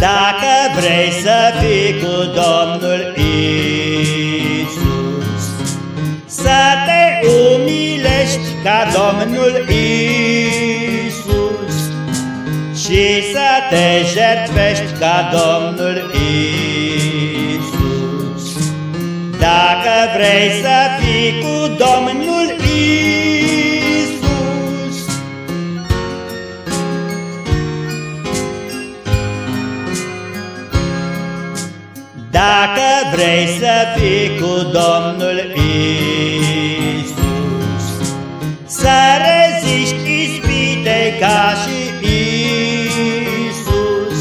Dacă vrei să fii cu Domnul Isus, Să te umilești ca Domnul Isus Și să te jertfești ca Domnul Isus. Dacă vrei să fii cu Domnul Dacă vrei să fii cu Domnul Isus, Să reziști ispite ca și Isus,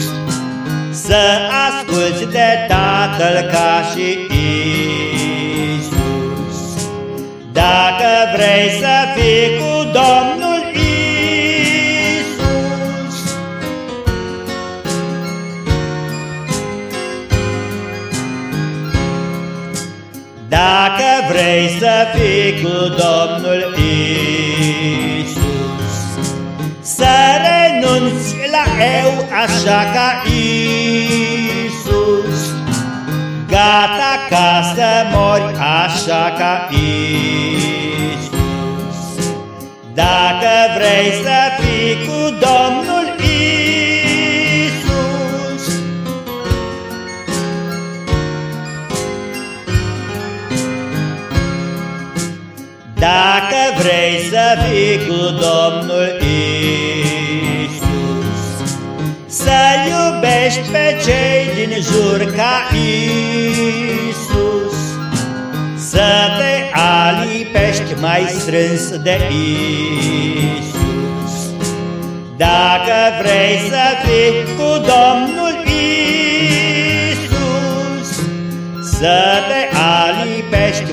Să asculți de Tatăl ca și Isus. Dacă vrei să fii cu Domnul Dacă vrei să fii cu Domnul Isus, Să renunți la eu așa ca Isus, Gata ca să mori așa ca Isus. Dacă vrei să fii cu Domnul Dacă vrei să fii cu Domnul Isus, Să iubești pe cei din jur ca Isus, Să te alipești mai strâns de Isus. Dacă vrei să fii cu Domnul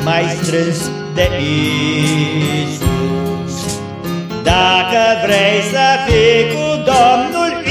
mai strâns de Isus. Dacă vrei să fii cu Domnul,